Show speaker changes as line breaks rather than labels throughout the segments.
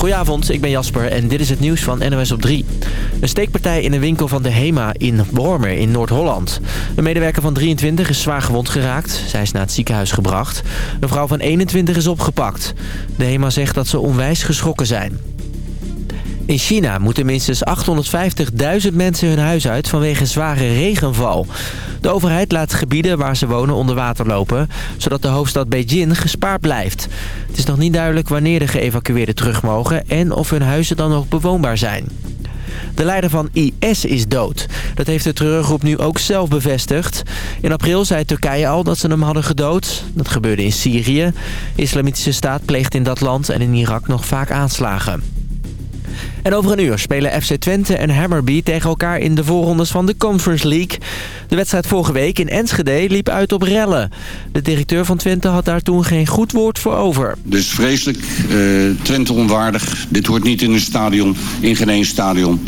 Goedenavond, ik ben Jasper en dit is het nieuws van NOS op 3. Een steekpartij in een winkel van de HEMA in Wormer in Noord-Holland. Een medewerker van 23 is zwaar gewond geraakt. Zij is naar het ziekenhuis gebracht. Een vrouw van 21 is opgepakt. De HEMA zegt dat ze onwijs geschrokken zijn. In China moeten minstens 850.000 mensen hun huis uit vanwege zware regenval. De overheid laat gebieden waar ze wonen onder water lopen... zodat de hoofdstad Beijing gespaard blijft. Het is nog niet duidelijk wanneer de geëvacueerden terug mogen... en of hun huizen dan nog bewoonbaar zijn. De leider van IS is dood. Dat heeft de terreurgroep nu ook zelf bevestigd. In april zei Turkije al dat ze hem hadden gedood. Dat gebeurde in Syrië. De islamitische staat pleegt in dat land en in Irak nog vaak aanslagen. En over een uur spelen FC Twente en Hammerby tegen elkaar in de voorrondes van de Conference League. De wedstrijd vorige week in Enschede liep uit op rellen. De directeur van Twente had daar toen geen goed woord voor over.
Dus vreselijk, uh, Twente onwaardig. Dit hoort niet in een stadion, in geen stadion.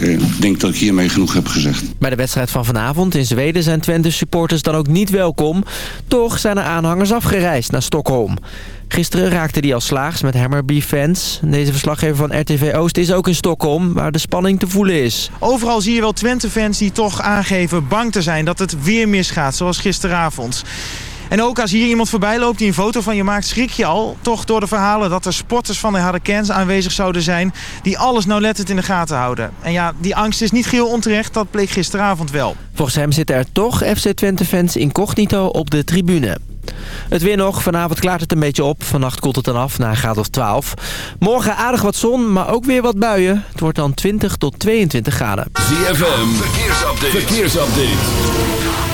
Eh, ik denk dat ik hiermee genoeg heb gezegd.
Bij de wedstrijd van vanavond in Zweden zijn Twente supporters dan ook niet welkom. Toch zijn er aanhangers afgereisd naar Stockholm. Gisteren raakte die al slaags met Hammerby-fans. Deze verslaggever van RTV Oost is ook in Stockholm, waar de spanning te voelen is.
Overal zie je wel Twente-fans die toch aangeven bang te zijn dat het weer misgaat, zoals gisteravond. En ook als hier iemand voorbij loopt die een foto van je maakt, schrik je al. Toch door de verhalen dat er sporters van de Harlequins aanwezig zouden zijn... die alles nauwlettend in de gaten houden. En ja, die angst is niet geheel onterecht, dat bleek gisteravond wel.
Volgens hem zitten er toch FC Twente-fans incognito op de tribune. Het weer nog. Vanavond klaart het een beetje op. Vannacht koelt het dan af naar een graad of 12. Morgen aardig wat zon, maar ook weer wat buien. Het wordt dan 20 tot 22 graden.
ZFM, verkeersupdate. verkeersupdate.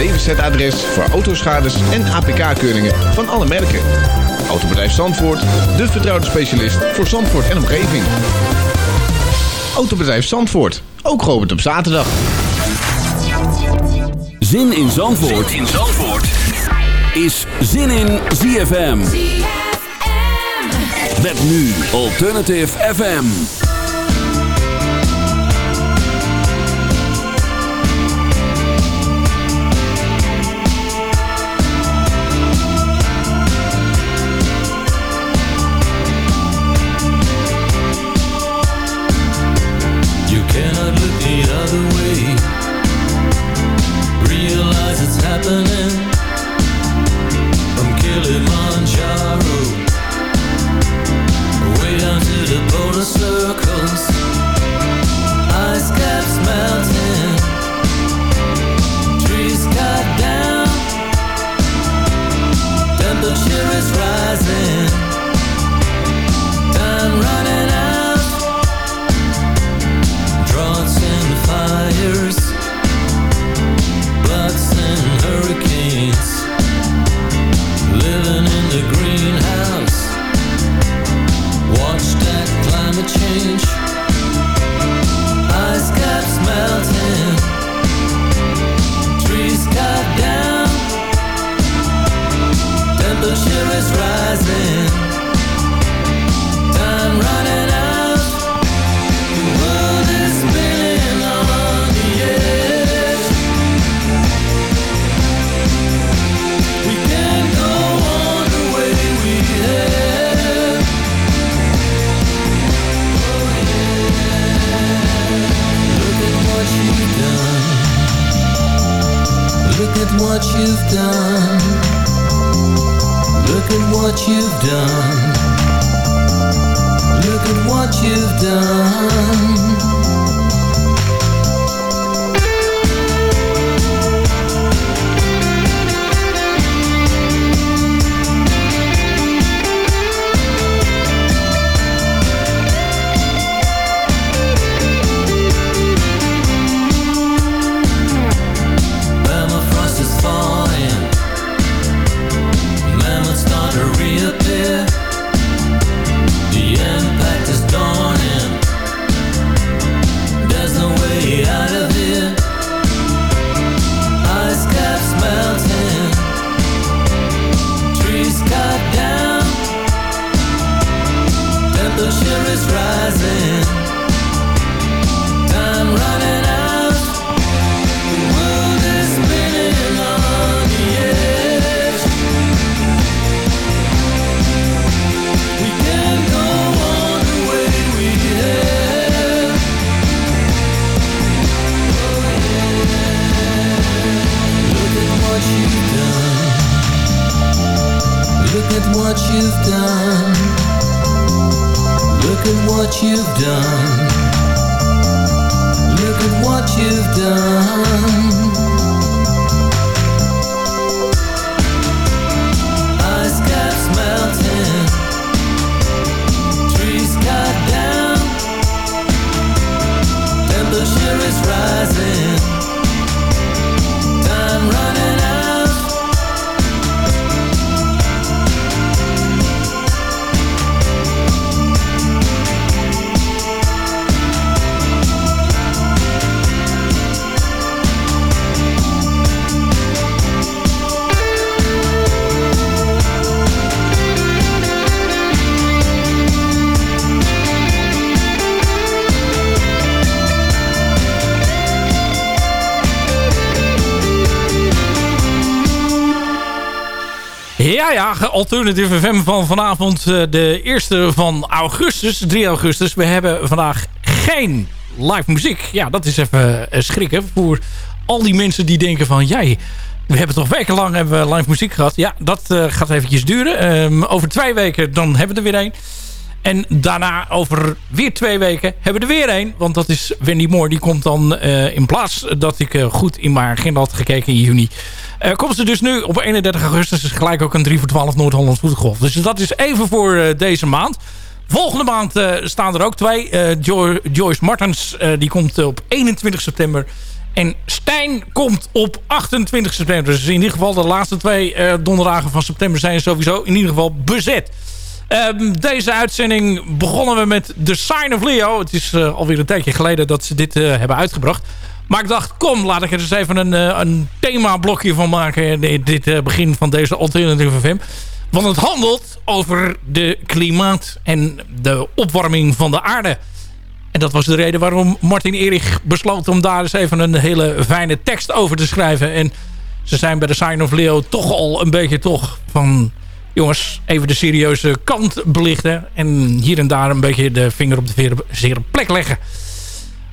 DWZ-adres voor autoschades en APK-keuringen van alle merken. Autobedrijf Zandvoort, de vertrouwde specialist voor Zandvoort en omgeving. Autobedrijf Zandvoort, ook geopend op zaterdag.
Zin in Zandvoort, zin in Zandvoort. is Zin in ZFM. ZFM. Met nu Alternative FM. Look at what you've done. Look at what you've done. Look at what you've done. Ice caps melting. Trees cut down. Temperature is rising.
Ja, ja, Alternative FM van vanavond uh, de eerste van augustus, 3 augustus. We hebben vandaag geen live muziek. Ja, dat is even uh, schrikken voor al die mensen die denken van... jij, we hebben toch wekenlang hebben we live muziek gehad. Ja, dat uh, gaat eventjes duren. Um, over twee weken dan hebben we er weer een. En daarna over weer twee weken hebben we er weer een. Want dat is Wendy Moore. Die komt dan in plaats dat ik goed in mijn agenda had gekeken in juni. Uh, komt ze dus nu op 31 augustus. Dus gelijk ook een 3 voor 12 Noord-Holland voetgolf. Dus dat is even voor deze maand. Volgende maand staan er ook twee. Jo Joyce Martens die komt op 21 september. En Stijn komt op 28 september. Dus in ieder geval de laatste twee donderdagen van september zijn sowieso in ieder geval bezet. Um, deze uitzending begonnen we met The Sign of Leo. Het is uh, alweer een tijdje geleden dat ze dit hebben uitgebracht. Maar ik dacht, kom, laat ik er eens even een, uh, een themablokje van maken... dit begin van deze Alternative FM. Want het handelt over de klimaat en de opwarming van de aarde. En dat was de reden waarom Martin Erich besloot om daar eens even een hele fijne tekst over te schrijven. En ze zijn bij The Sign of Leo toch al een beetje toch van jongens, even de serieuze kant belichten. En hier en daar een beetje de vinger op de zere plek leggen.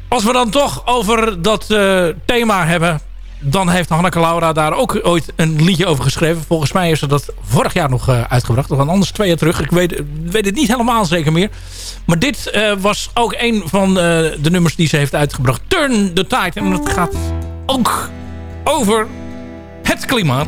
Als we dan toch over dat uh, thema hebben... dan heeft Hanneke Laura daar ook ooit een liedje over geschreven. Volgens mij is ze dat vorig jaar nog uh, uitgebracht. Of anders twee jaar terug. Ik weet, weet het niet helemaal zeker meer. Maar dit uh, was ook een van de nummers die ze heeft uitgebracht. Turn the Tide. En dat gaat ook over het klimaat.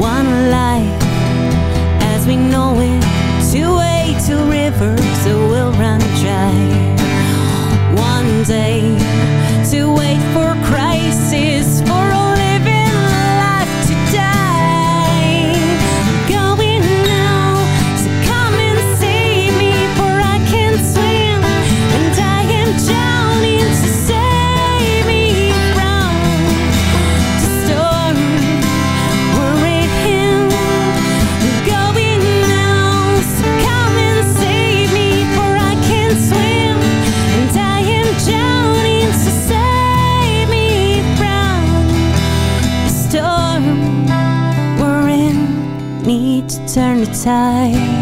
One life as we know it, two way, two rivers that will run dry. One day to wait for
time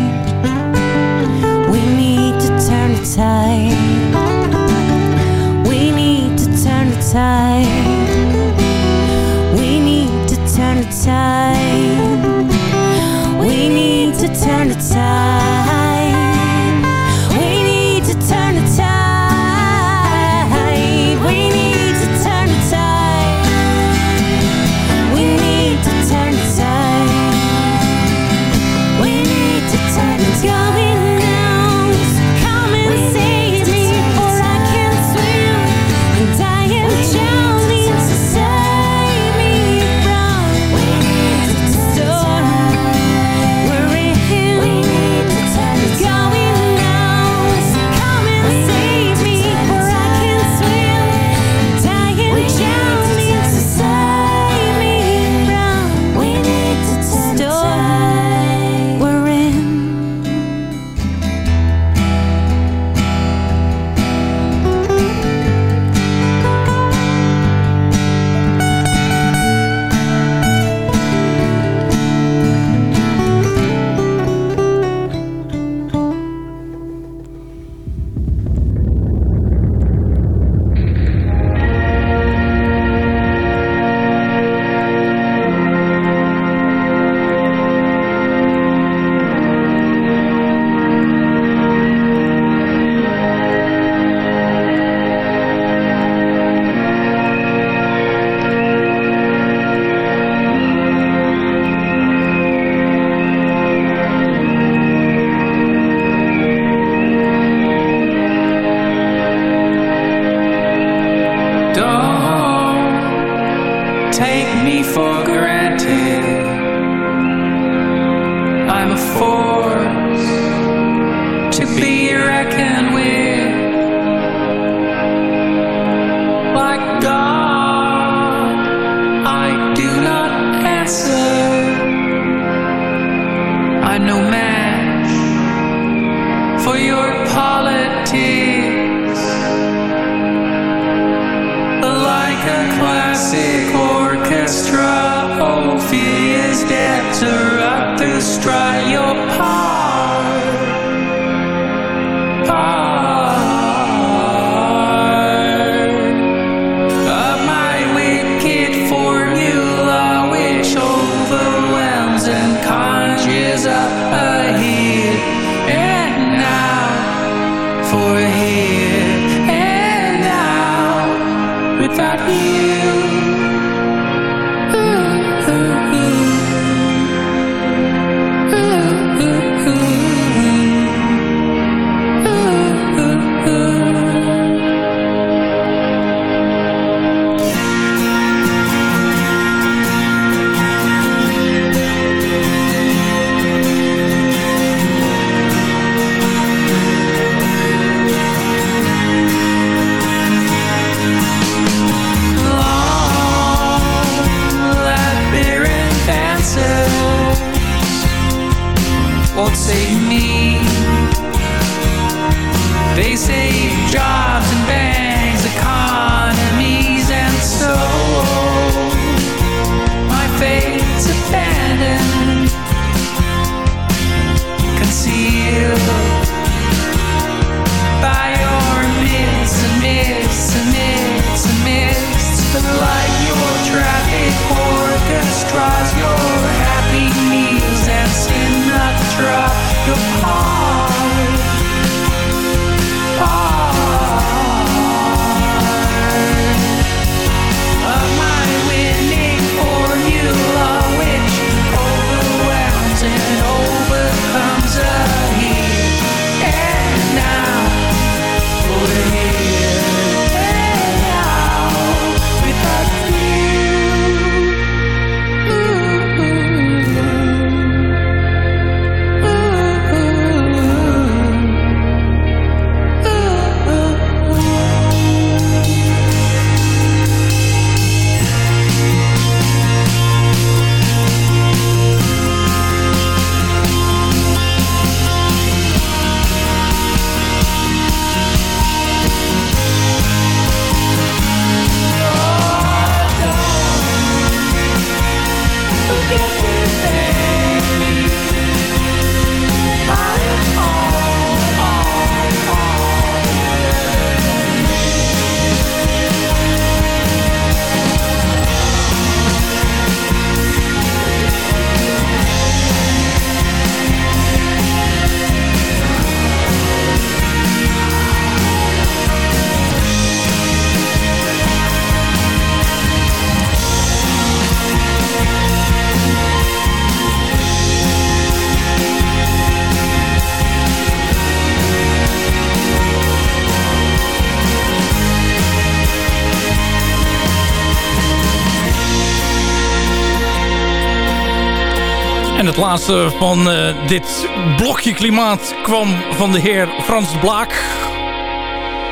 Laatste van eh, dit blokje klimaat kwam van de heer Frans Blaak.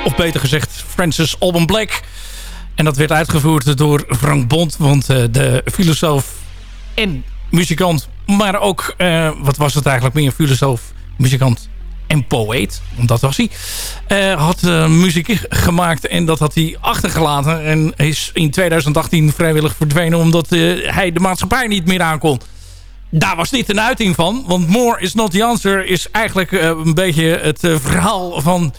Of beter gezegd Francis Alban Black. En dat werd uitgevoerd door Frank Bond. Want eh, de filosoof en muzikant... maar ook, eh, wat was het eigenlijk meer, filosoof, muzikant en poëet. Want dat was hij. eh, had eh, muziek gemaakt en dat had hij achtergelaten. En is in 2018 vrijwillig verdwenen... omdat eh, hij de maatschappij niet meer aankon daar was dit een uiting van. Want More is not the answer is eigenlijk eh, een beetje het eh, verhaal van...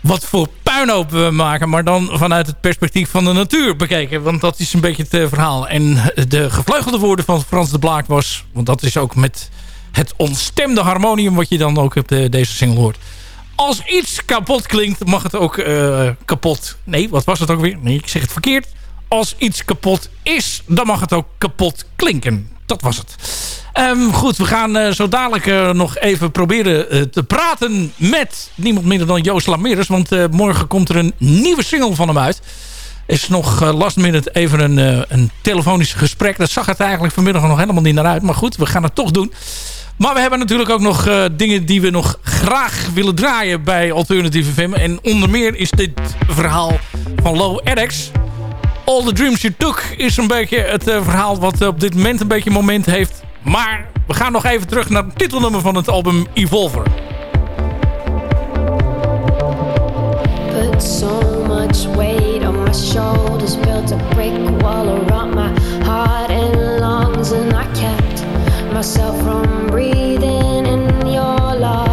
wat voor puinhoop we maken. Maar dan vanuit het perspectief van de natuur bekeken. Want dat is een beetje het eh, verhaal. En de gevleugelde woorden van Frans de Blaak was... want dat is ook met het onstemde harmonium... wat je dan ook op de, deze single hoort. Als iets kapot klinkt, mag het ook kapot... Nee, wat was het ook weer? Nee, ik zeg het verkeerd. Als iets kapot is, dan mag het ook kapot klinken dat was het. Ehm, goed, we gaan uh, zo dadelijk uh, nog even proberen uh, te praten met niemand minder dan Joost Lameres. Want morgen komt er een nieuwe single van hem uit. Is nog last minute even een, een telefonisch gesprek. Dat zag het eigenlijk vanmiddag nog helemaal niet naar uit. Maar goed, we gaan het toch doen. Maar we hebben natuurlijk ook nog dingen die we nog graag willen draaien bij Alternative FM. En onder meer is dit verhaal van Low Eric's. All the Dreams You Took is een beetje het eh, verhaal wat op dit moment een beetje moment heeft. Maar we gaan nog even terug naar het titelnummer van het album Evolver.
Put so much weight on
my shoulders Built a brick wall around my heart and lungs And I kept myself from breathing in your love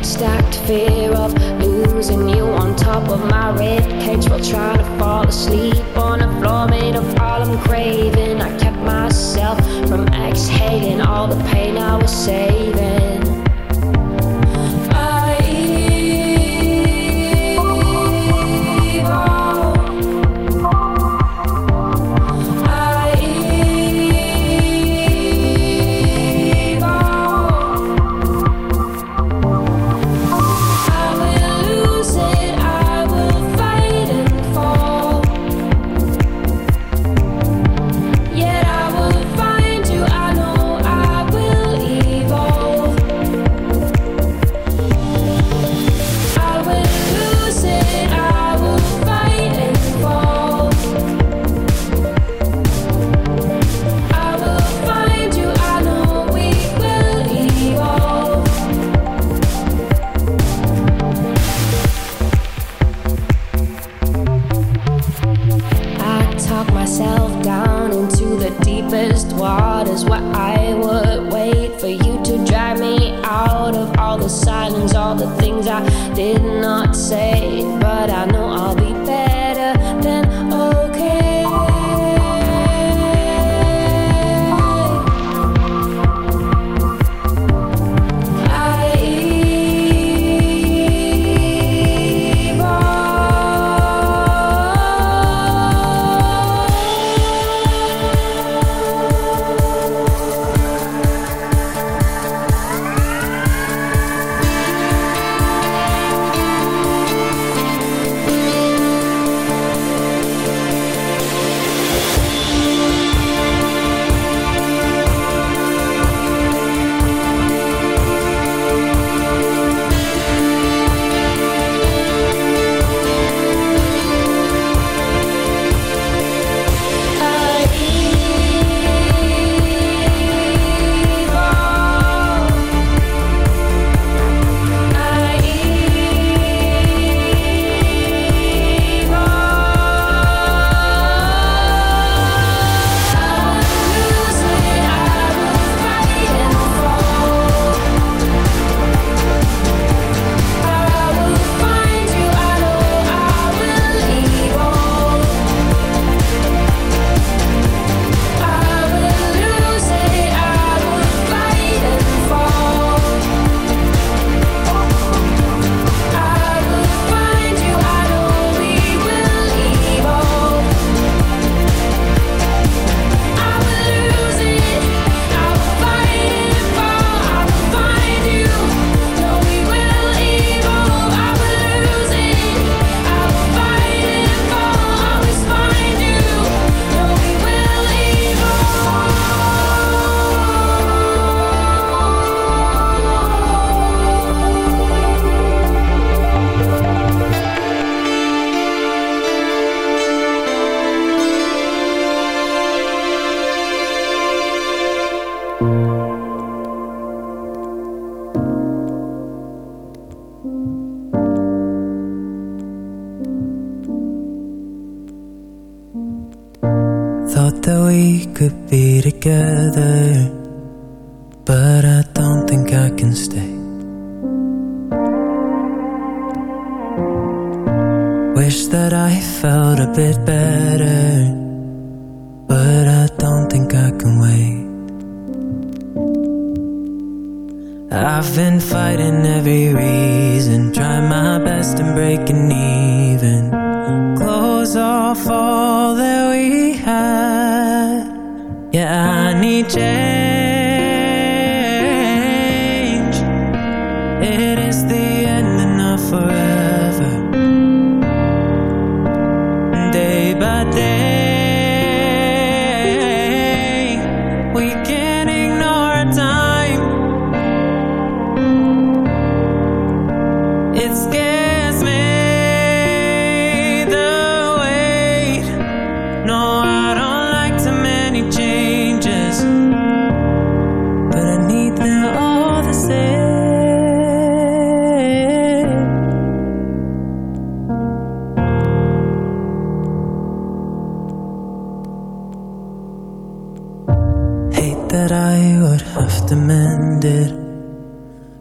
Stacked fear of losing you top of my red cage while trying to fall asleep on a floor made of all I'm craving. I kept myself from exhaling all the pain I was saving.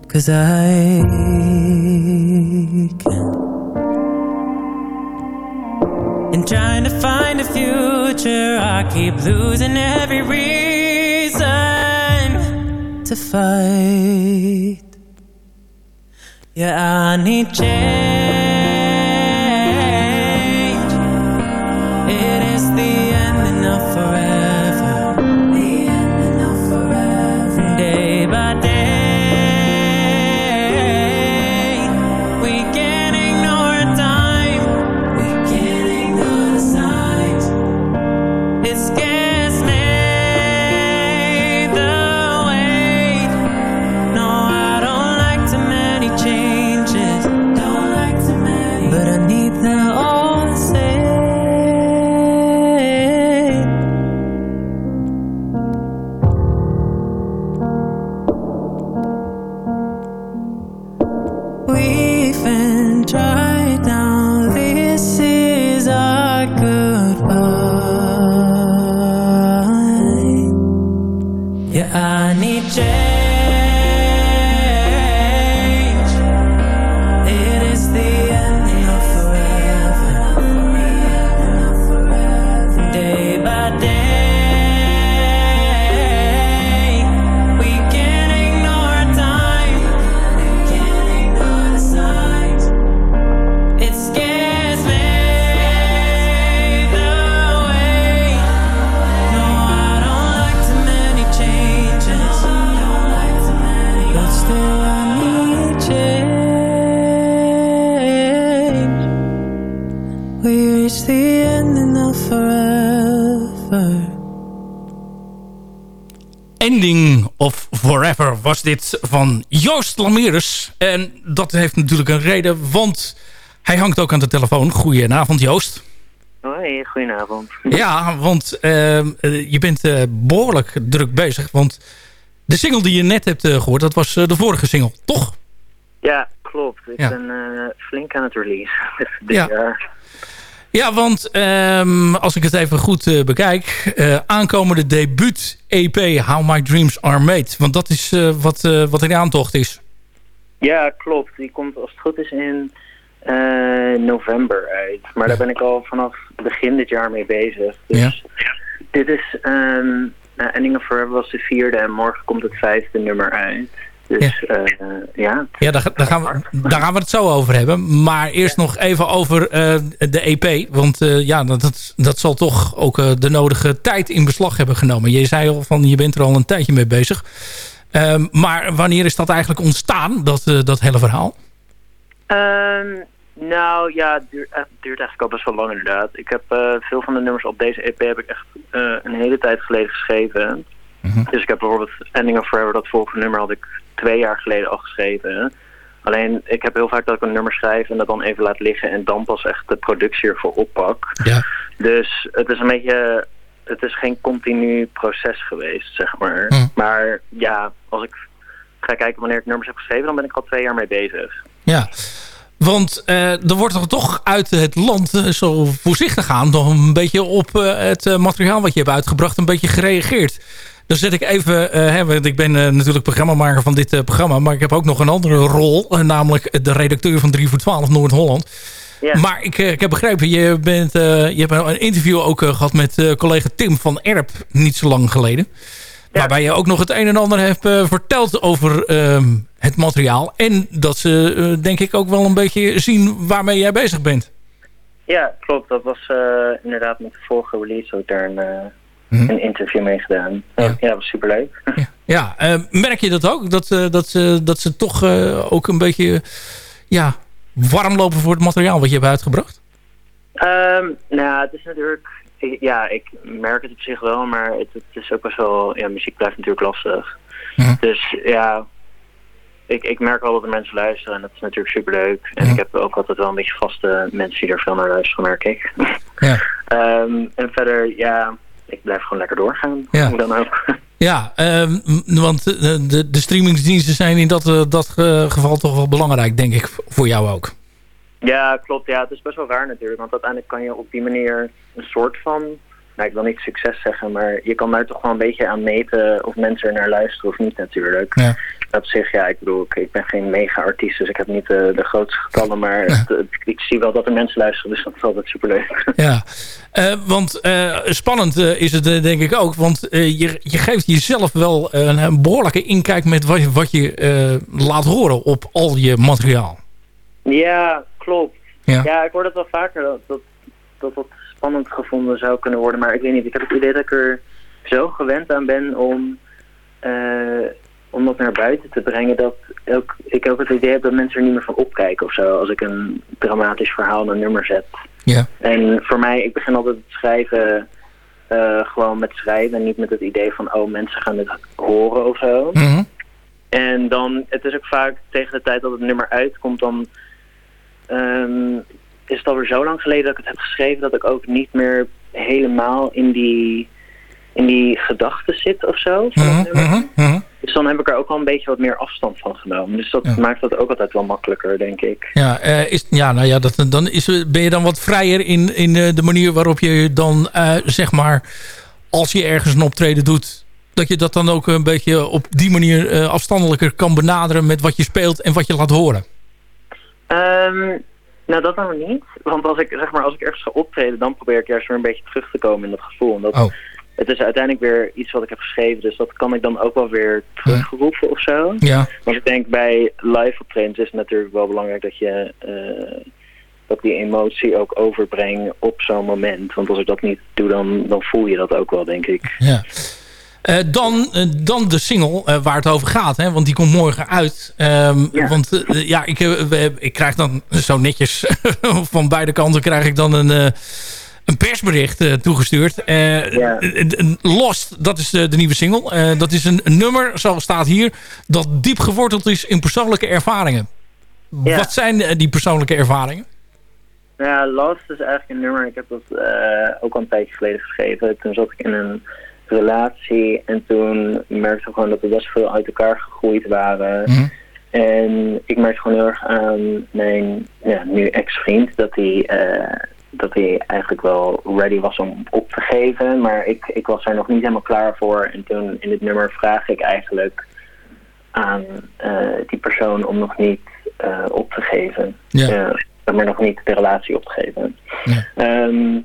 Cause I can. In trying to find a future, I keep losing every reason to fight. Yeah, I need change.
Was dit van Joost Lamerus. En dat heeft natuurlijk een reden, want hij hangt ook aan de telefoon. Goedenavond Joost.
Hoi, goedenavond.
Ja, want ehm, eh, je bent eh, behoorlijk druk bezig. Want de single die je net hebt eh, gehoord, dat was de vorige single, toch?
Ja, klopt. Ik
Ja.
ben flink aan het release dit
Ja.
jaar.
Ja, want ehm, als ik het even goed eh, bekijk... eh, aankomende debuut-EP How My Dreams Are Made. Want dat is eh, wat, wat in de aantocht is.
Ja, klopt. Die komt als het goed is in november uit. Maar daar ben ik al vanaf begin dit jaar mee bezig. Dus dit is... nou, Ending of Forever was de vierde en morgen komt het vijfde nummer uit. Dus ja, ja
Ja, daar, daar, gaan we, daar gaan we het zo over hebben. Maar eerst nog even over eh, de EP. Want eh, ja, dat, dat, zal toch ook de nodige tijd in beslag hebben genomen. Je zei al van, je bent er al een tijdje mee bezig. Ehm, maar wanneer is dat eigenlijk ontstaan, dat, dat hele verhaal?
Ehm, nou ja, het duurt, het duurt eigenlijk al best wel lang inderdaad. Ik heb veel van de nummers op deze EP heb ik echt een hele tijd geleden geschreven. Dus ik heb bijvoorbeeld Ending of Forever, dat volgende nummer had ik twee jaar geleden al geschreven. Alleen ik heb heel vaak dat ik een nummer schrijf en dat dan even laat liggen en dan pas echt de productie ervoor oppak.
Ja.
Dus het is een beetje, het is geen continu proces geweest, zeg maar. Maar ja, als ik ga kijken wanneer ik nummers heb geschreven, dan ben ik al twee jaar mee bezig.
Ja, want eh, er wordt er toch uit het land eh, zo voorzichtig aan... nog een beetje op eh, het materiaal wat je hebt uitgebracht een beetje gereageerd. Dan zet ik even, eh, hè, want ik ben eh, natuurlijk programmamaker van dit eh, programma... maar ik heb ook nog een andere rol, namelijk de redacteur van 3 voor 12 Noord-Holland. Maar ik, ik heb begrepen, je, bent, je hebt een interview ook eh, gehad met collega Tim van Erp niet zo lang geleden. Waarbij je ook nog het een en ander hebt verteld over ehm, het materiaal. En dat ze denk ik ook wel een beetje zien waarmee jij bezig bent.
Ja, klopt. Dat was inderdaad met de vorige release ook daar een, eh,
Mhm.
een interview mee gedaan. Ja, dat was superleuk.
Ja, eh, merk je dat ook? Dat, eh, dat, ze, dat ze toch eh, ook een beetje ja, warm lopen voor het materiaal wat je hebt uitgebracht?
Ehm, nou, het is natuurlijk... Ja, ik merk het op zich wel, maar het, het is ook best wel... Ja, muziek blijft natuurlijk lastig. Dus ja, ik, ik merk wel dat er mensen luisteren en dat is natuurlijk superleuk. En ik heb ook altijd wel een beetje vaste mensen die er veel naar luisteren, merk ik.
Ja.
Ehm, en verder, ja, ik blijf gewoon lekker doorgaan.
Ja.
Hoe dan ook.
Ja, ehm, want eh, de, de streamingsdiensten zijn in dat, eh, dat eh, geval toch wel belangrijk, denk ik, voor jou ook.
Ja, klopt. Ja, het is best wel raar natuurlijk. Want uiteindelijk kan je op die manier een soort van nou, ik wil niet succes zeggen, maar je kan daar toch wel een beetje aan meten of mensen er naar luisteren of niet natuurlijk.
Ja.
Op zich, ja, ik bedoel, ik, ik ben geen mega-artiest, dus ik heb niet de, de grootste getallen, maar het- het- ik zie wel dat er mensen luisteren, dus dat is altijd superleuk.
Ja, Eh, want eh, spannend eh, is het eh, denk ik ook. Want eh, je, je geeft jezelf wel een, een behoorlijke inkijk met wat, je- wat je eh, laat horen op al je materiaal.
Ja, klopt.
Ja.
Ja, ik hoor dat wel vaker, dat dat, dat dat spannend gevonden zou kunnen worden. Maar ik weet niet, ik heb het idee dat ik er zo gewend aan ben om, eh, om dat naar buiten te brengen. Dat ook, ik ook het idee heb dat mensen er niet meer van opkijken of zo. Als ik een dramatisch verhaal in een nummer zet.
Ja.
En voor mij, ik begin altijd het schrijven eh, gewoon met schrijven. En niet met het idee van, oh mensen gaan dit horen of zo.
Mhm.
En dan, het is ook vaak tegen de tijd dat het nummer uitkomt, dan ehm, is het alweer zo lang geleden dat ik het heb geschreven dat ik ook niet meer helemaal in die, in die gedachten zit of zo. van het nummer. Dus dan heb ik er ook wel een beetje wat meer afstand van genomen. Dus dat maakt dat ook altijd wel makkelijker, denk ik.
Ja, eh, is, ja, nou ja, dat, dan is, ben je dan wat vrijer in, in eh, de manier waarop je dan, eh, zeg maar, als je ergens een optreden doet, dat je dat dan ook een beetje op die manier afstandelijker kan benaderen met wat je speelt en wat je laat horen.
Ehm, nou, dat dan niet. Want als ik, zeg maar, als ik ergens ga optreden, dan probeer ik juist weer een beetje terug te komen in dat gevoel. En dat,
Oh.
Het is uiteindelijk weer iets wat ik heb geschreven, dus dat kan ik dan ook wel weer terugroepen of zo.
Ja.
Want ik denk bij live optredens is het natuurlijk wel belangrijk dat je eh, dat die emotie ook overbrengt op zo'n moment. Want als ik dat niet doe, dan, dan voel je dat ook wel, denk ik.
Ja. Eh, dan, eh, dan de single waar het over gaat. Hè? Want die komt morgen uit. Ehm, Want eh, ja, ik, ik krijg dan zo netjes van beide kanten krijg ik dan een, een persbericht eh, toegestuurd. Eh, Lost, dat is de, de nieuwe single. Eh, dat is een, een nummer, zoals staat hier, dat diep geworteld is in persoonlijke ervaringen.
Ja.
Wat zijn die persoonlijke ervaringen?
Nou ja, Lost is eigenlijk een nummer. Ik heb dat ook al een tijdje geleden geschreven. Toen zat ik in een relatie en toen merkte ik gewoon dat we best veel uit elkaar gegroeid waren. En ik merkte gewoon heel erg aan mijn ja, nu ex-vriend dat hij, dat hij eigenlijk wel ready was om op te geven. Maar ik, ik was er nog niet helemaal klaar voor. En toen in dit nummer vraag ik eigenlijk aan eh, die persoon om nog niet eh, op te geven.
Ja.
Eh, maar nog niet de relatie op te geven. Ehm,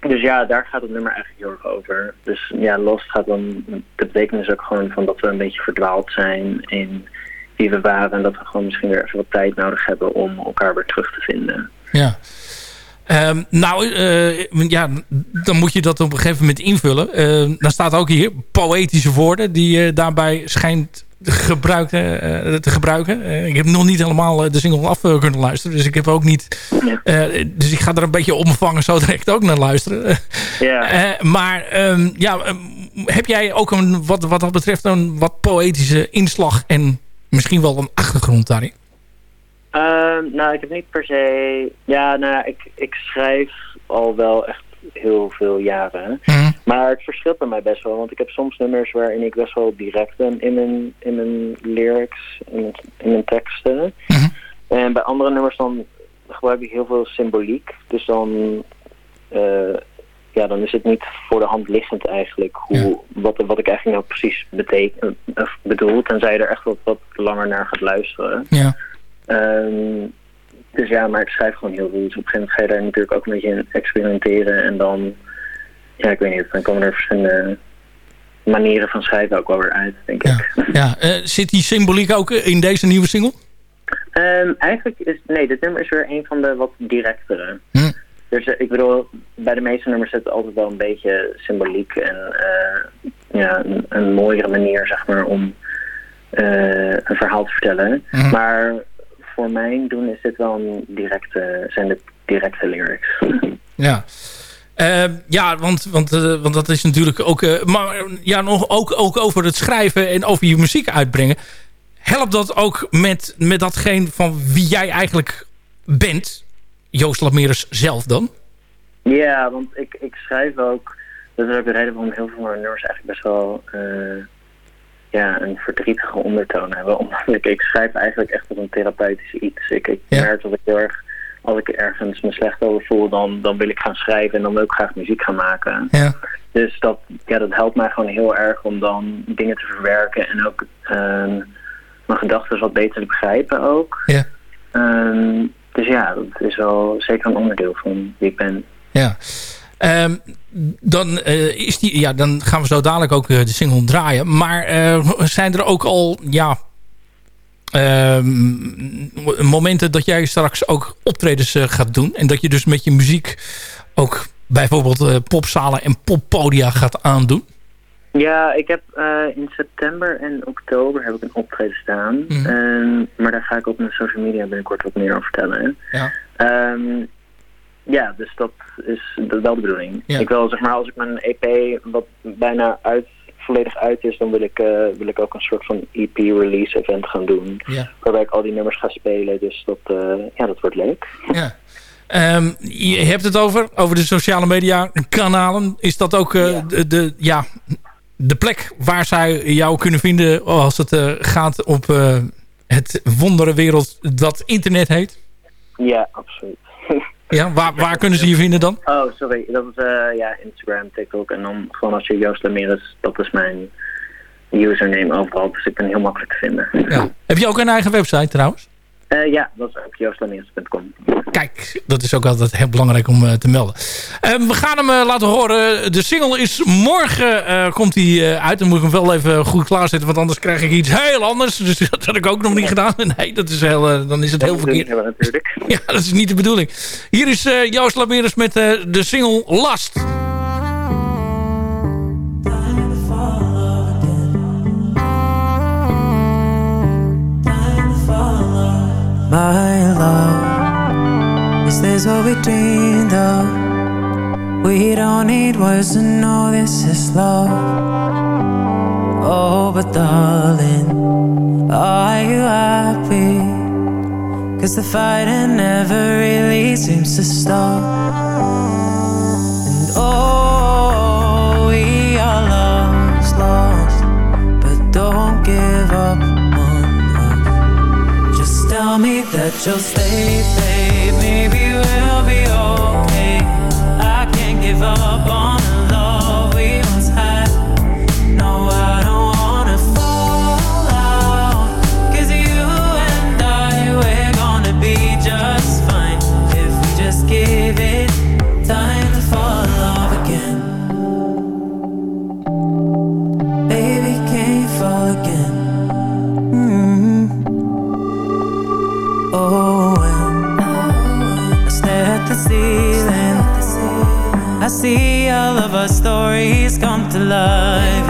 dus ja, daar gaat het nummer eigenlijk heel erg over. Dus ja, Lost gaat dan, de betekenis ook gewoon van dat we een beetje verdwaald zijn in wie we waren. En dat we gewoon misschien weer even wat tijd nodig hebben om elkaar weer terug te vinden.
Ja. Ehm, nou, eh, ja, dan moet je dat op een gegeven moment invullen. Uh, dan staat ook hier poëtische woorden die je daarbij schijnt gebruikt, eh, te gebruiken. Eh, ik heb nog niet helemaal eh, de single af eh, kunnen luisteren. Dus ik heb ook niet... eh, dus ik ga er een beetje omvangen zo direct ook naar luisteren.
Ja.
Eh, maar ehm, ja, ehm, heb jij ook een, wat, wat dat betreft een wat poëtische inslag en misschien wel een achtergrond daarin?
Ehm, nou, ik heb niet per se... Ja, nou, ja, ik, ik schrijf al wel echt heel veel jaren. Maar het verschilt bij mij best wel. Want ik heb soms nummers waarin ik best wel direct ben in mijn, in mijn lyrics, in mijn, in mijn teksten. En bij andere nummers dan gebruik ik heel veel symboliek. Dus dan, eh, ja, dan is het niet voor de hand liggend eigenlijk hoe, wat, wat ik eigenlijk nou precies beteken, of bedoel. Tenzij je er echt wat, wat langer naar gaat luisteren.
Ja.
Ehm, dus ja, maar ik schrijf gewoon heel veel. Dus op een gegeven moment ga je daar natuurlijk ook een beetje in experimenteren. En dan, ja, ik weet niet, dan komen er verschillende manieren van schrijven ook wel weer uit, denk ik.
Ja, eh, zit die symboliek ook in deze nieuwe single?
Ehm, eigenlijk is, nee, dit nummer is weer een van de wat directere. Dus eh, ik bedoel, bij de meeste nummers zit altijd wel een beetje symboliek en eh, ja, een, een mooiere manier, zeg maar, om een verhaal te vertellen. Maar voor mijn doen is dit wel een directe, zijn dit directe lyrics.
Ja. Eh, ja, want, want, eh, want dat is natuurlijk ook... eh, maar ja, nog ook, ook over het schrijven en over je muziek uitbrengen. Helpt dat ook met, met datgene van wie jij eigenlijk bent? Joost Lameres zelf dan?
Ja, want ik, ik schrijf ook... Dat is ook de reden waarom heel veel van mijn nummers eigenlijk best wel... ja, een verdrietige ondertoon hebben. Omdat ik, ik schrijf eigenlijk echt als een therapeutisch iets. Ik, ik merk dat ik heel erg als ik ergens me slecht over voel, dan, dan wil ik gaan schrijven en dan wil ik graag muziek gaan maken.
Ja.
Dus dat, ja, dat helpt mij gewoon heel erg om dan dingen te verwerken en ook ehm, mijn gedachten wat beter te begrijpen ook.
Ja.
Ehm, dus ja, dat is wel zeker een onderdeel van wie ik ben.
Ja. Ehm, dan, eh, is die, ja, dan gaan we zo dadelijk ook eh, de single draaien. Maar eh, zijn er ook al ja, ehm, momenten dat jij straks ook optredens gaat doen? En dat je dus met je muziek ook bijvoorbeeld popzalen en poppodia gaat aandoen?
Ja, ik heb in september en oktober heb ik een optreden staan.
Mhm.
Ehm, maar daar ga ik op mijn social media binnenkort wat meer over vertellen.
Ja.
Ja, dus dat is wel de bedoeling.
Ja.
Ik wil zeg maar als ik mijn EP wat bijna uit, volledig uit is, dan wil ik, eh, wil ik ook een soort van EP release event gaan doen.
Ja.
Waarbij ik al die nummers ga spelen. Dus dat, eh, ja, dat wordt leuk.
Ja. Ehm, je hebt het over, over de sociale media kanalen. Is dat ook eh, De, de, ja, de plek waar zij jou kunnen vinden als het gaat op het wonderenwereld dat internet heet?
Ja, absoluut.
Ja, waar, waar kunnen ze je vinden dan?
Oh, sorry. Dat is eh, ja, Instagram, TikTok. En dan gewoon als je Joost Ramirez, dat is mijn username overal. Dus ik ben heel makkelijk te vinden.
Ja. Heb je ook een eigen website trouwens?
Eh, ja, dat is ook joostlamirez.com.
Kijk, dat is ook altijd heel belangrijk om eh, te melden. Eh, we gaan hem eh, laten horen. De single is morgen komt hij uit. Dan moet ik hem wel even goed klaarzetten. Want anders krijg ik iets heel anders. Dus dat had ik ook nog niet gedaan. Nee, dat is heel, dan is het heel verkeerd.
Ja, natuurlijk.
Ja, dat is niet de bedoeling. Hier is Joost met de single Last.
My love, is this what we dreamed of? We don't need words to know this is love. Oh, but darling, are you happy? Cause the fighting never really seems to stop. That you'll stay, babe. Maybe we'll be okay. I can't give up on I see all of our stories come to life.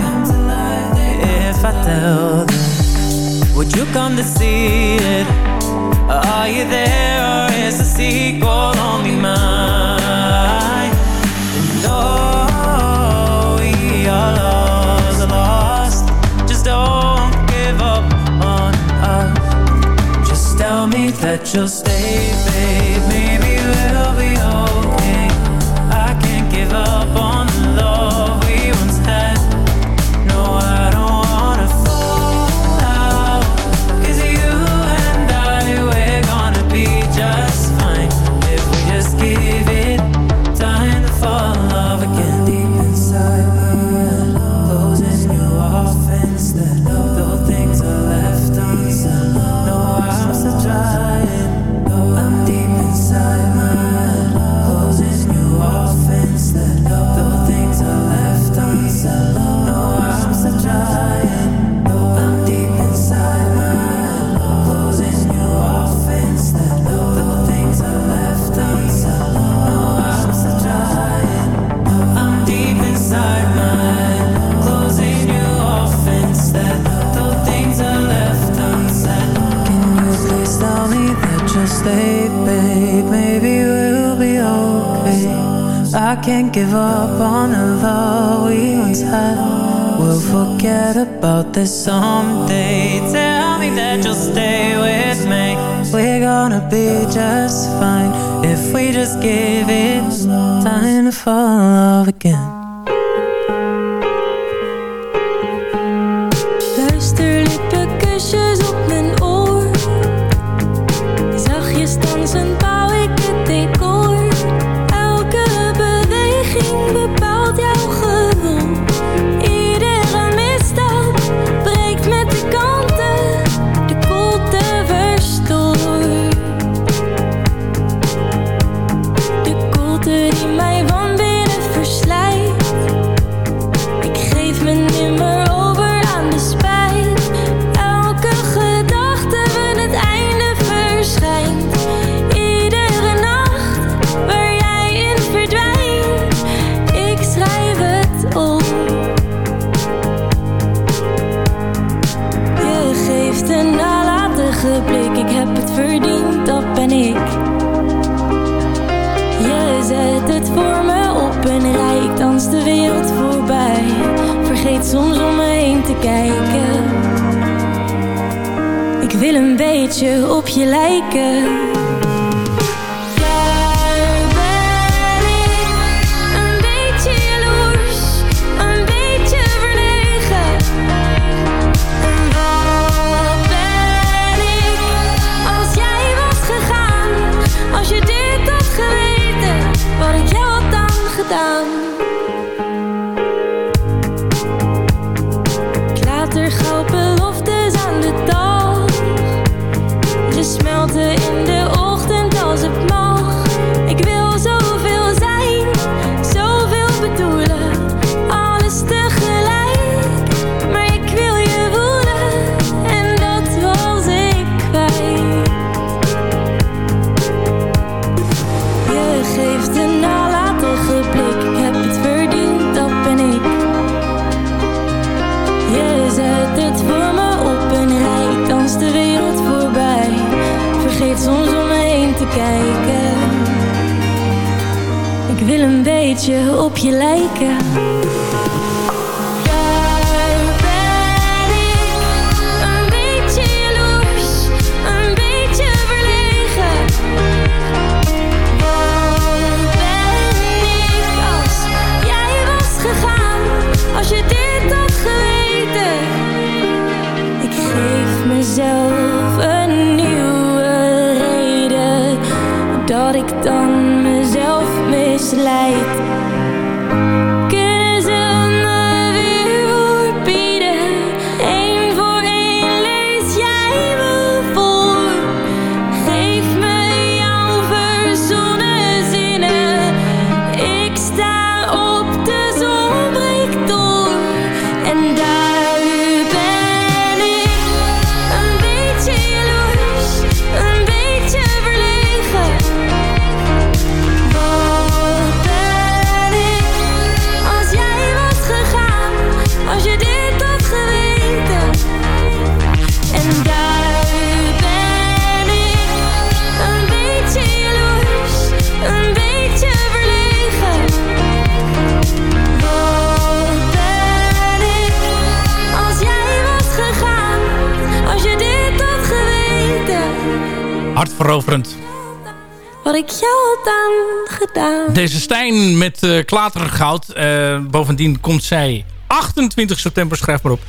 If I tell them, would you come to see it? Are you there, or is the sequel only mine? And oh, we are lost, lost. Just don't give up on us. Just tell me that you'll stay, babe. Can't give up on the love we once had. We'll forget about this someday. Tell me that you'll stay with me. We're gonna be just fine if we just give it time to fall in love again.
Ik wil een beetje op je lijken. Daar ben ik, een beetje jaloers, een beetje verlegen. Wat ben ik als jij was gegaan, als je dit had geweten? Ik geef mezelf misleid. Kunnen
Hartveroverend.
Wat ik jou dan gedaan.
Deze Stijn met uh, klatergoud. Uh, bovendien komt zij 28 september, schrijf maar op.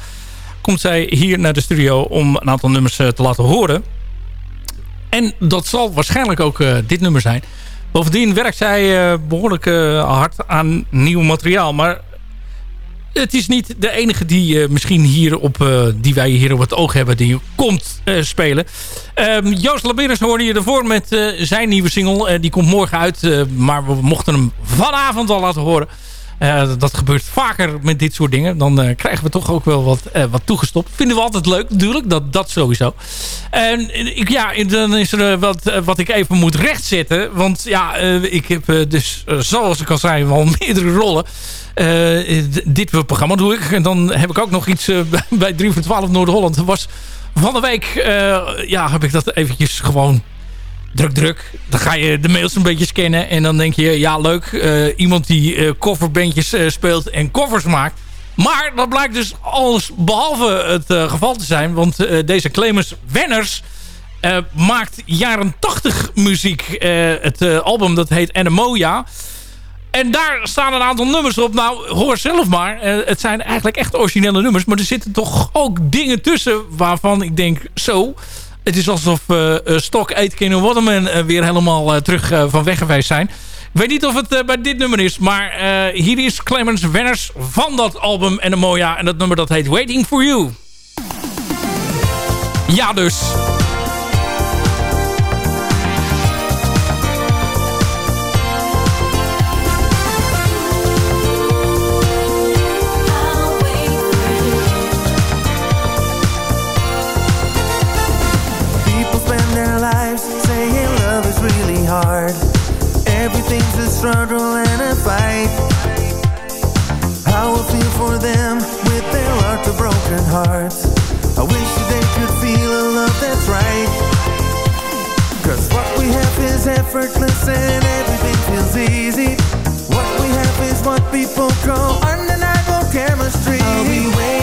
Komt zij hier naar de studio om een aantal nummers uh, te laten horen. En dat zal waarschijnlijk ook dit nummer zijn. Bovendien werkt zij behoorlijk hard aan nieuw materiaal. Maar het is niet de enige die misschien hier op, die wij hier op het oog hebben, die komt spelen. Um, Joost Labiris hoorde je ervoor met zijn nieuwe single. Die komt morgen uit, maar we mochten hem vanavond al laten horen. Dat gebeurt vaker met dit soort dingen. Dan krijgen we toch ook wel wat, wat toegestopt. Vinden we altijd leuk natuurlijk, dat, dat sowieso. En ik, ja, dan is er wat, wat ik even moet rechtzetten. Want ja, ik heb dus, zoals ik al zei, wel meerdere rollen. dit programma doe ik. En dan heb ik ook nog iets bij 3 voor 12 Noord-Holland. Was van de week ja, heb ik dat eventjes gewoon druk druk. Dan ga je de mails een beetje scannen. En dan denk je, ja leuk. Uh, iemand die uh, coverbandjes speelt en covers maakt. Maar dat blijkt dus alles behalve het geval te zijn. Want deze Clemens Wenners maakt jaren 80 muziek. het album dat heet Anemoia. En daar staan een aantal nummers op. Nou, hoor zelf maar. Het zijn eigenlijk echt originele nummers. Maar er zitten toch ook dingen tussen waarvan ik denk... Zo, het is alsof uh, Stok, Aitken en Waterman weer helemaal terug van weg geweest zijn. Ik weet niet of het bij dit nummer is. Maar hier is Clemens Wenners van dat album en de Moja. En dat nummer dat heet Waiting For You. Ja dus...
struggle and a fight. I will feel for them with their heart to broken hearts. I wish they could feel a love that's right. Cause what we have is effortless and everything feels easy. What we have is what people call undeniable chemistry. I'll be waiting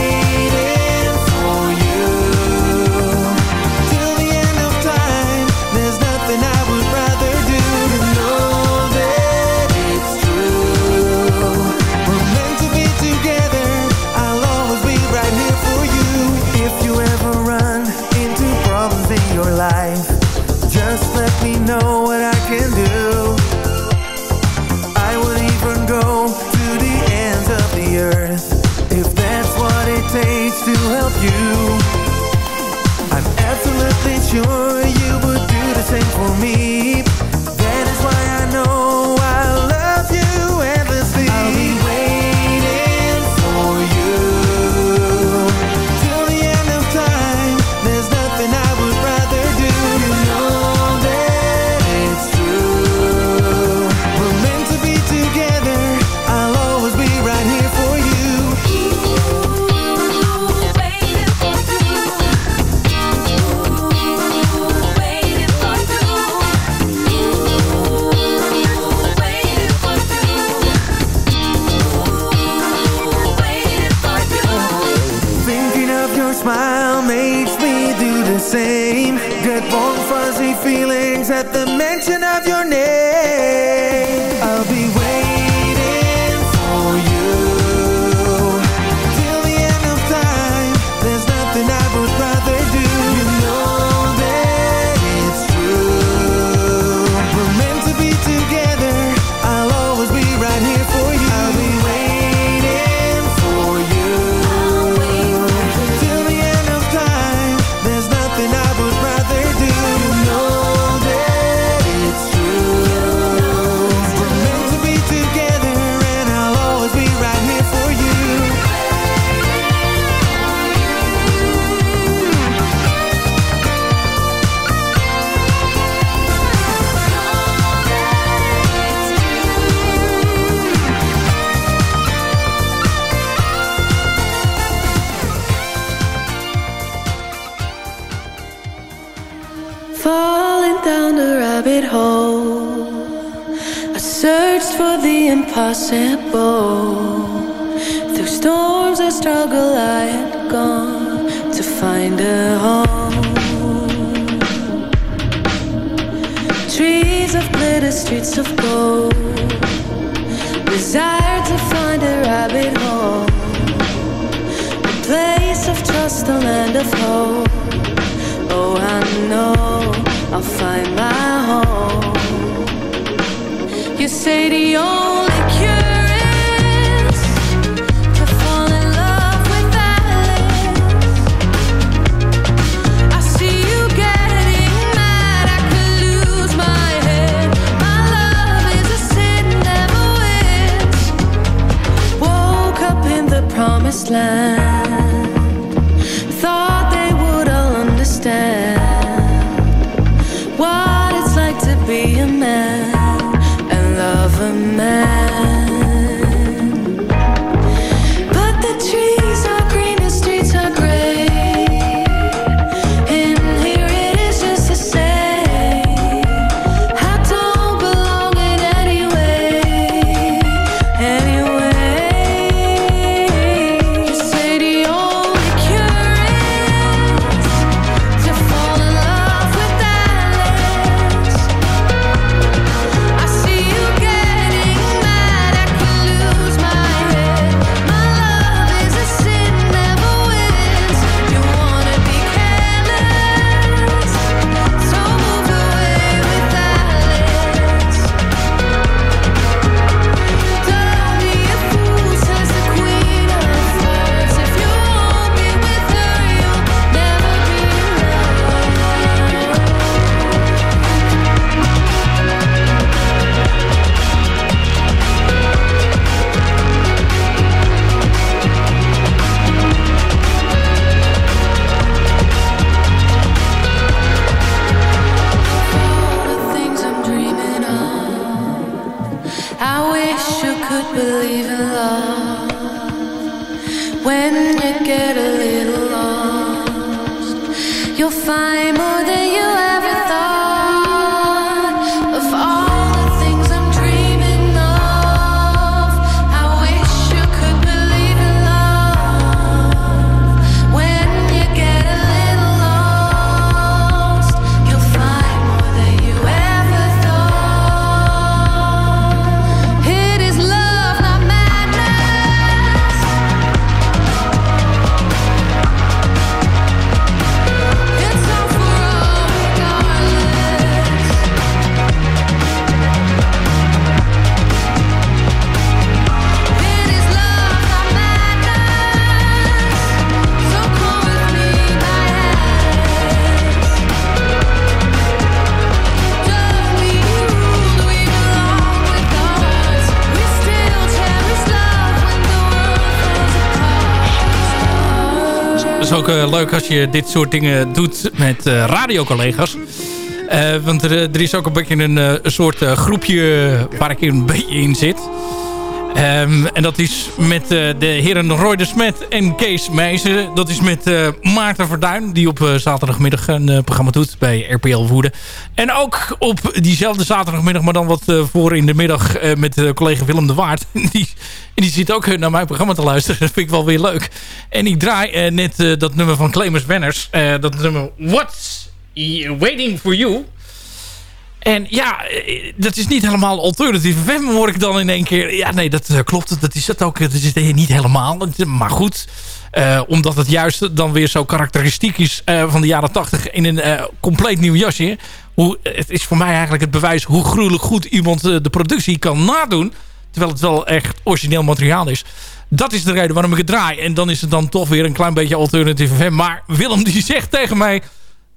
eh, leuk als je dit soort dingen doet met eh radiocollega's. Eh, want er, er is ook een beetje een, soort groepje waar ik een beetje in zit. Ehm, en dat is met eh, de heren Roy de Smet en Kees Meijzen. Dat is met eh, Maarten Verduin, die op eh, zaterdagmiddag een programma doet bij RPL Woede. En ook op diezelfde zaterdagmiddag, maar dan wat voor in de middag met collega Willem de Waard. die, en die zit ook naar mijn programma te luisteren. Dat vind ik wel weer leuk. En ik draai net dat nummer van Clemens Wenners. eh, dat nummer What's Waiting For You. En ja, eh, dat is niet helemaal alternatief FM, hoor ik dan in één keer. Ja, nee, dat eh, klopt. Dat is het ook. Dat is het niet helemaal. Maar goed, eh, omdat het juist dan weer zo karakteristiek is van de jaren 80 in een compleet nieuw jasje. Hoe, het is voor mij eigenlijk het bewijs hoe gruwelijk goed iemand de productie kan nadoen. Terwijl het wel echt origineel materiaal is. Dat is de reden waarom ik het draai. En dan is het dan toch weer een klein beetje alternatief FM. Maar Willem die zegt tegen mij...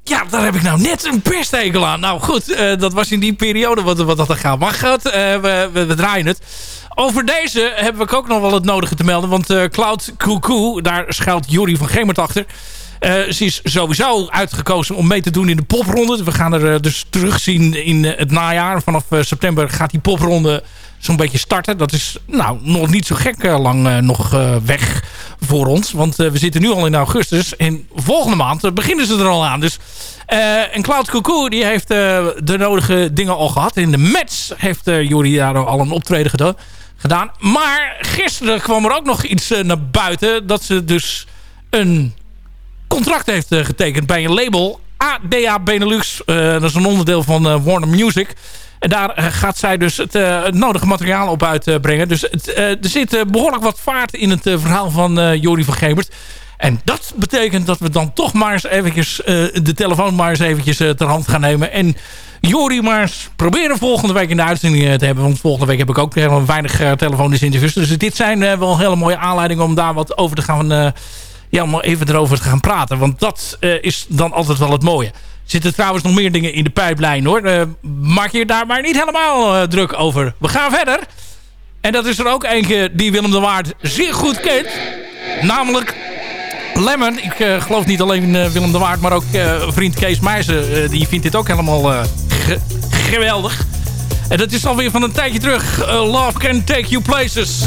Ja, daar heb ik nou net een pesttekel aan. Nou goed, eh, dat was in die periode wat, wat dat er gaat. Maar goed, eh, we, we, draaien het. Over deze hebben we ook nog wel het nodige te melden. Want eh, Cloud Cuckoo, daar schuilt Jury van Gemert achter. Ze is sowieso uitgekozen om mee te doen in de popronde. We gaan er dus terugzien in het najaar. Vanaf september gaat die popronde zo'n beetje starten. Dat is nou nog niet zo gek lang nog weg voor ons. Want eh, we zitten nu al in augustus. En volgende maand eh, beginnen ze er al aan. Dus, eh, en Cloud Cuckoo die heeft de nodige dingen al gehad. In de match heeft uh, Jori al een optreden gedaan gedaan. Maar gisteren kwam er ook nog iets uh, naar buiten. Dat ze dus een contract heeft uh, getekend bij een label. ADA Benelux. Uh, dat is een onderdeel van uh, Warner Music. En daar gaat zij dus het, het nodige materiaal op uitbrengen. dus het, er zit behoorlijk wat vaart in het verhaal van Jori van Gemert. En dat betekent dat we dan toch maar eens eventjes de telefoon maar eens eventjes ter hand gaan nemen. En Jori maar eens proberen volgende week in de uitzending te hebben. Want volgende week heb ik ook helemaal weinig uh, interviews. Dus dit zijn wel hele mooie aanleidingen om daar wat over te gaan... Ja, om even erover te gaan praten. Want dat is dan altijd wel het mooie. Zitten trouwens nog meer dingen in de pijplijn hoor. Uh, maak je daar maar niet helemaal uh, druk over. We gaan verder. En dat is er ook eentje die Willem de Waard zeer goed kent. Namelijk Lemon. Ik uh, geloof niet alleen Willem de Waard, maar ook vriend Kees Meijzen. die vindt dit ook helemaal ge geweldig. En dat is alweer van een tijdje terug. Love can take you places.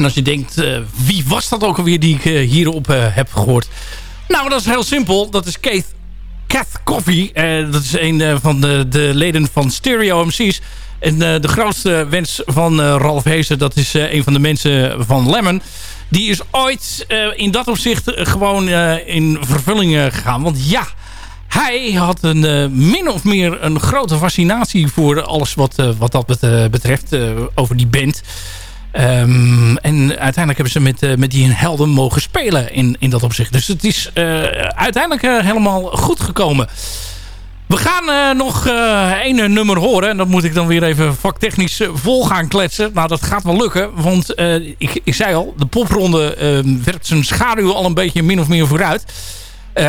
En als je denkt, eh, wie was dat ook alweer die ik eh, hierop eh, heb gehoord? Nou, dat is heel simpel. Dat is Keith, Kath Coffee. Dat is een van de, de leden van Stereo MC's. En de grootste wens van Ralf Heesen, dat is een van de mensen van Lemon. Die is ooit in dat opzicht gewoon in vervulling gegaan. Want ja, hij had een min of meer een grote fascinatie voor alles wat, wat dat bet- betreft. over die band. Ehm, en uiteindelijk hebben ze met, eh, met die helden mogen spelen in, in dat opzicht. Dus het is eh, uiteindelijk eh, helemaal goed gekomen. We gaan nog één nummer horen. En dat moet ik dan weer even vaktechnisch vol gaan kletsen. Nou, dat gaat wel lukken. Want ik, ik zei al, de popronde eh, werpt zijn schaduw al een beetje min of meer vooruit.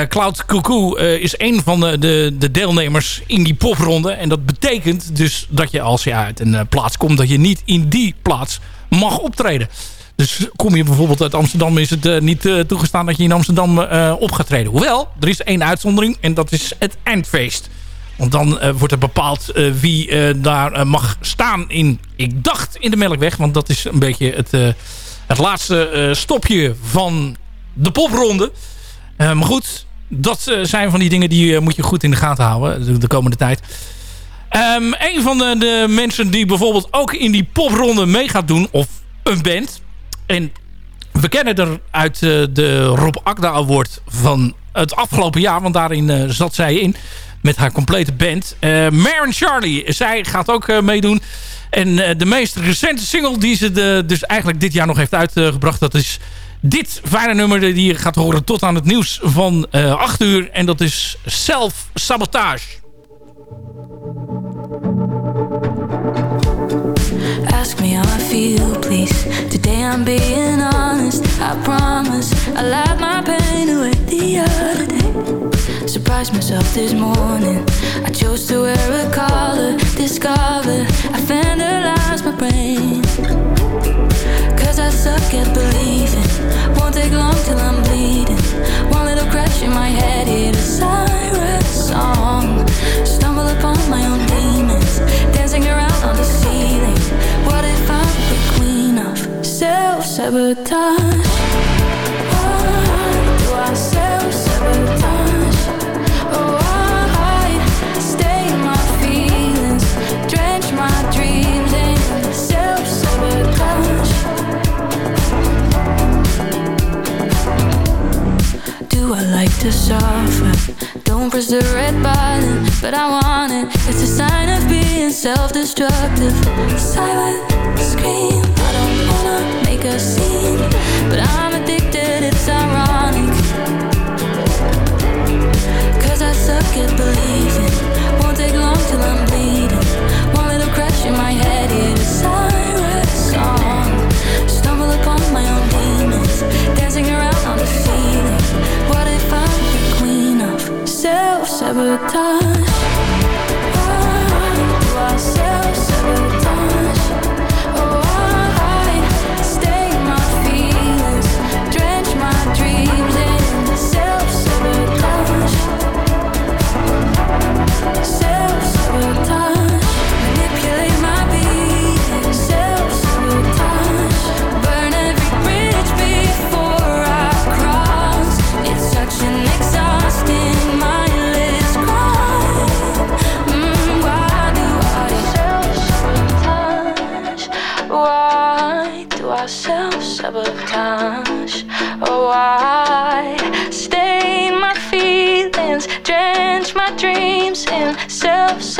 Cloud Cuckoo is een van de, de, de deelnemers in die popronde. En dat betekent dus dat je als je uit een plaats komt... dat je niet in die plaats mag optreden. Dus kom je bijvoorbeeld uit Amsterdam... is het eh, niet eh, toegestaan dat je in Amsterdam eh, op gaat treden. Hoewel, er is één uitzondering en dat is het eindfeest. Want dan wordt er bepaald wie daar mag staan in... Ik dacht in de Melkweg, want dat is een beetje het, het laatste stopje van de popronde... Maar goed, dat zijn van die dingen die moet je goed in de gaten houden de, de komende tijd. Um, een van de, de, mensen die bijvoorbeeld ook in die popronde mee gaat doen, of een band. En we kennen er uit uh, de Rob Akda Award van het afgelopen jaar, want daarin zat zij in met haar complete band. Maren Charlie, zij gaat ook meedoen. En de meest recente single die ze dus eigenlijk dit jaar nog heeft uitgebracht, dat is dit fijne nummer die je gaat horen tot aan het nieuws van uh, 8 uur. En dat is Self Sabotage.
Ask me how I feel, please. Today I'm being honest. I promise I laughed my pain away the other day. Surprised myself this morning. I chose to wear a collar. Discovered I vandalized my brain. Cause I suck at believing. Won't take long till I'm bleeding. One little crash in my head, hit a siren song. Stumble upon my own demons. Dancing around on the ceiling. What if I'm the queen of self sabotage? Do I self sabotage? My feelings, drench my dreams in self sabotage. Do I like to suffer? Don't button, but I want it. It's a sign of being self-destructive. Silent scream. I don't wanna make a scene, but I'm addicted. It's ironic. Cause I suck at believing. sabotage